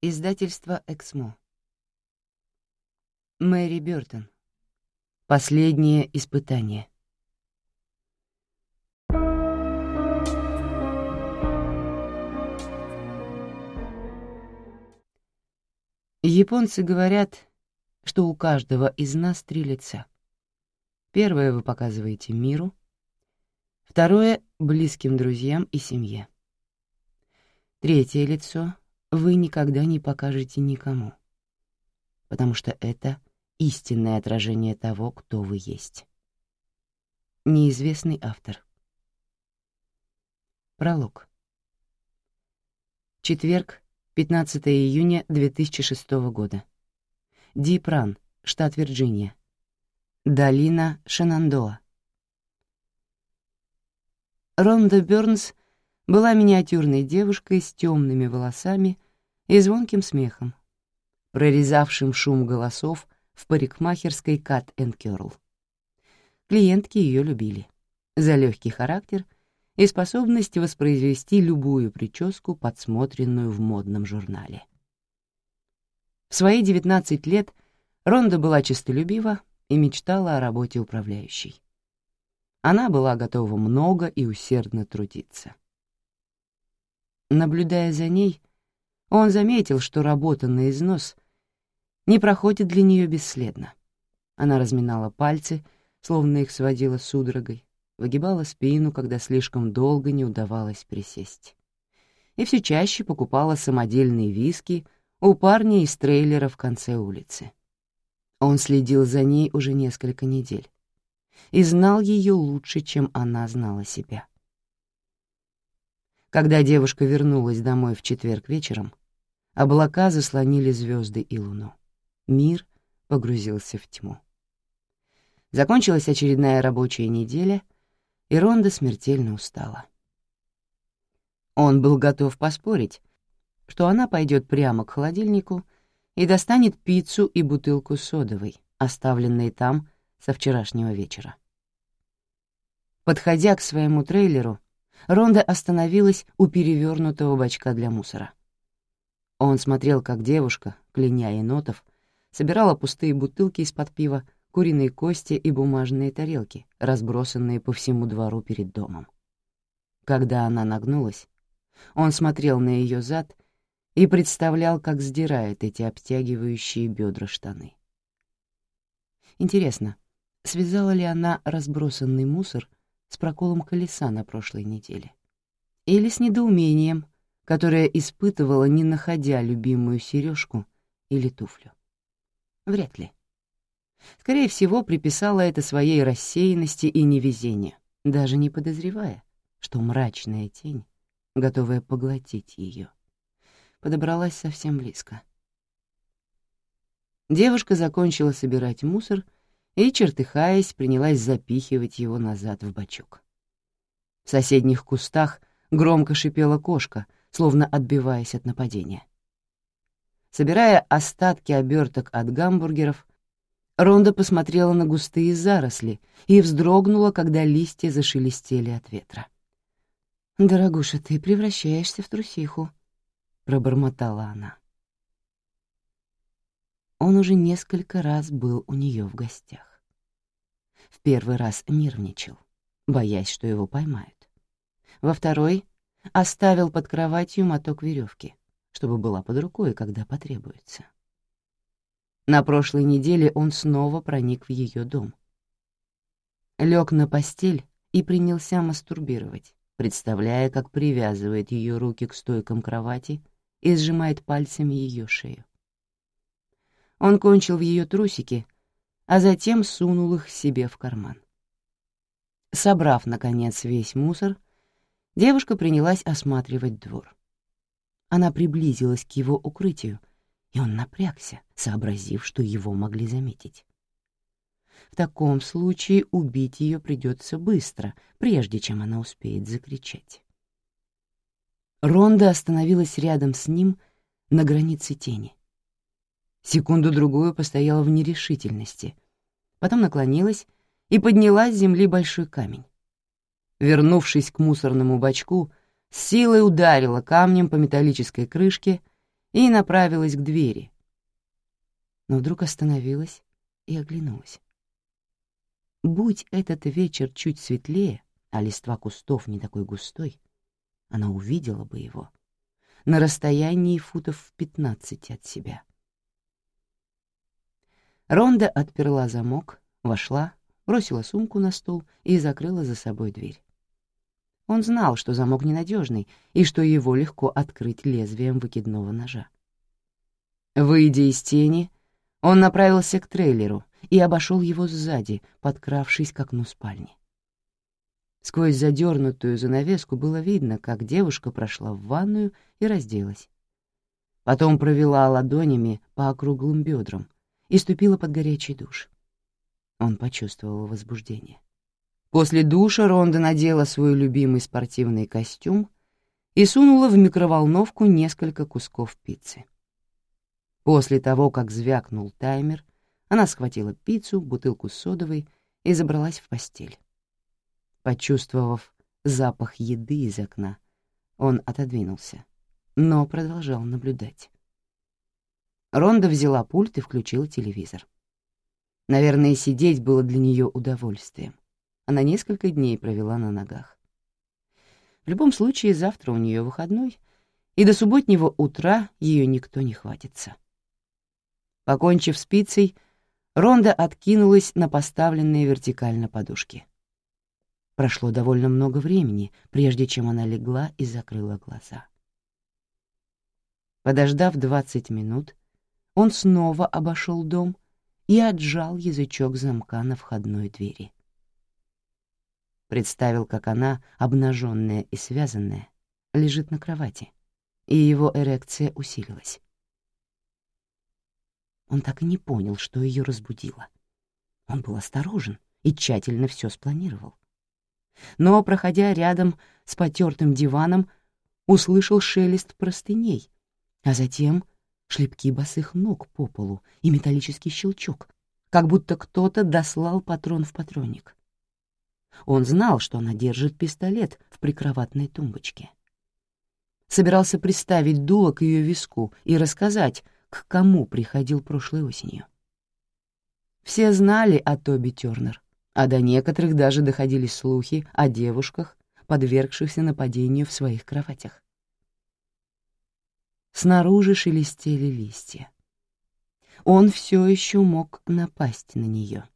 Издательство «Эксмо». Мэри Бёртон. Последнее испытание. Японцы говорят, что у каждого из нас три лица. Первое вы показываете миру, второе — близким друзьям и семье. Третье лицо вы никогда не покажете никому, потому что это истинное отражение того, кто вы есть. Неизвестный автор. Пролог. Четверг, 15 июня 2006 года. Дипран, штат Вирджиния. Долина Шенандоа. Ронда Бёрнс была миниатюрной девушкой с темными волосами и звонким смехом, прорезавшим шум голосов в парикмахерской Cat Curl. Клиентки ее любили за легкий характер — и способность воспроизвести любую прическу, подсмотренную в модном журнале. В свои 19 лет Ронда была честолюбива и мечтала о работе управляющей. Она была готова много и усердно трудиться. Наблюдая за ней, он заметил, что работа на износ не проходит для нее бесследно. Она разминала пальцы, словно их сводила судорогой, выгибала спину, когда слишком долго не удавалось присесть. И все чаще покупала самодельные виски у парня из трейлера в конце улицы. Он следил за ней уже несколько недель и знал ее лучше, чем она знала себя. Когда девушка вернулась домой в четверг вечером, облака заслонили звезды и луну. Мир погрузился в тьму. Закончилась очередная рабочая неделя — и Ронда смертельно устала. Он был готов поспорить, что она пойдет прямо к холодильнику и достанет пиццу и бутылку содовой, оставленной там со вчерашнего вечера. Подходя к своему трейлеру, Ронда остановилась у перевернутого бачка для мусора. Он смотрел, как девушка, кляня енотов, собирала пустые бутылки из-под пива куриные кости и бумажные тарелки, разбросанные по всему двору перед домом. Когда она нагнулась, он смотрел на ее зад и представлял, как сдирает эти обтягивающие бедра штаны. Интересно, связала ли она разбросанный мусор с проколом колеса на прошлой неделе? Или с недоумением, которое испытывала, не находя любимую сережку или туфлю? Вряд ли. Скорее всего, приписала это своей рассеянности и невезению, даже не подозревая, что мрачная тень, готовая поглотить ее, подобралась совсем близко. Девушка закончила собирать мусор и, чертыхаясь, принялась запихивать его назад в бачок. В соседних кустах громко шипела кошка, словно отбиваясь от нападения. Собирая остатки оберток от гамбургеров, Ронда посмотрела на густые заросли и вздрогнула, когда листья зашелестели от ветра. «Дорогуша, ты превращаешься в трусиху», — пробормотала она. Он уже несколько раз был у нее в гостях. В первый раз нервничал, боясь, что его поймают. Во второй — оставил под кроватью моток веревки, чтобы была под рукой, когда потребуется. На прошлой неделе он снова проник в ее дом. Лег на постель и принялся мастурбировать, представляя, как привязывает ее руки к стойкам кровати и сжимает пальцами ее шею. Он кончил в ее трусики, а затем сунул их себе в карман. Собрав, наконец, весь мусор, девушка принялась осматривать двор. Она приблизилась к его укрытию, и он напрягся, сообразив, что его могли заметить. В таком случае убить ее придется быстро, прежде чем она успеет закричать. Ронда остановилась рядом с ним на границе тени. Секунду-другую постояла в нерешительности, потом наклонилась и подняла с земли большой камень. Вернувшись к мусорному бачку, с силой ударила камнем по металлической крышке и направилась к двери. Но вдруг остановилась и оглянулась. Будь этот вечер чуть светлее, а листва кустов не такой густой, она увидела бы его на расстоянии футов в пятнадцати от себя. Ронда отперла замок, вошла, бросила сумку на стол и закрыла за собой дверь. Он знал, что замок ненадежный и что его легко открыть лезвием выкидного ножа. Выйдя из тени, он направился к трейлеру и обошел его сзади, подкравшись к окну спальни. Сквозь задернутую занавеску было видно, как девушка прошла в ванную и разделась. Потом провела ладонями по округлым бедрам и ступила под горячий душ. Он почувствовал возбуждение. После душа Ронда надела свой любимый спортивный костюм и сунула в микроволновку несколько кусков пиццы. После того, как звякнул таймер, она схватила пиццу, бутылку содовой и забралась в постель. Почувствовав запах еды из окна, он отодвинулся, но продолжал наблюдать. Ронда взяла пульт и включила телевизор. Наверное, сидеть было для нее удовольствием. Она несколько дней провела на ногах. В любом случае, завтра у нее выходной, и до субботнего утра ее никто не хватится. Покончив с пиццей, Ронда откинулась на поставленные вертикально подушки. Прошло довольно много времени, прежде чем она легла и закрыла глаза. Подождав двадцать минут, он снова обошел дом и отжал язычок замка на входной двери. Представил, как она, обнаженная и связанная, лежит на кровати, и его эрекция усилилась. Он так и не понял, что ее разбудило. Он был осторожен и тщательно все спланировал но, проходя рядом с потертым диваном, услышал шелест простыней, а затем шлепки босых ног по полу и металлический щелчок, как будто кто-то дослал патрон в патронник. Он знал, что она держит пистолет в прикроватной тумбочке. Собирался приставить дуло к ее виску и рассказать, к кому приходил прошлой осенью. Все знали о Тоби Тёрнер, а до некоторых даже доходили слухи о девушках, подвергшихся нападению в своих кроватях. Снаружи шелестели листья. Он все еще мог напасть на нее,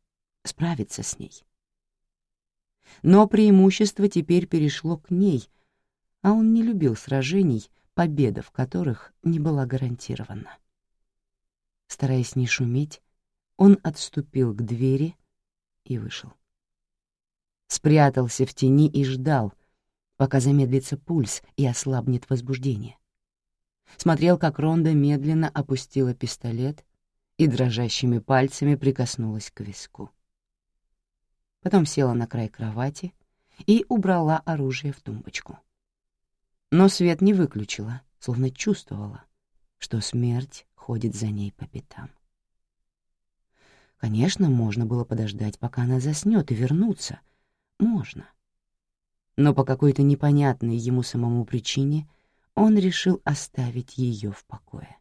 справиться с ней. Но преимущество теперь перешло к ней, а он не любил сражений, победа в которых не была гарантирована. Стараясь не шуметь, он отступил к двери и вышел. Спрятался в тени и ждал, пока замедлится пульс и ослабнет возбуждение. Смотрел, как Ронда медленно опустила пистолет и дрожащими пальцами прикоснулась к виску. Потом села на край кровати и убрала оружие в тумбочку. Но свет не выключила, словно чувствовала, что смерть ходит за ней по пятам. Конечно, можно было подождать, пока она заснёт, и вернуться. Можно. Но по какой-то непонятной ему самому причине он решил оставить её в покое.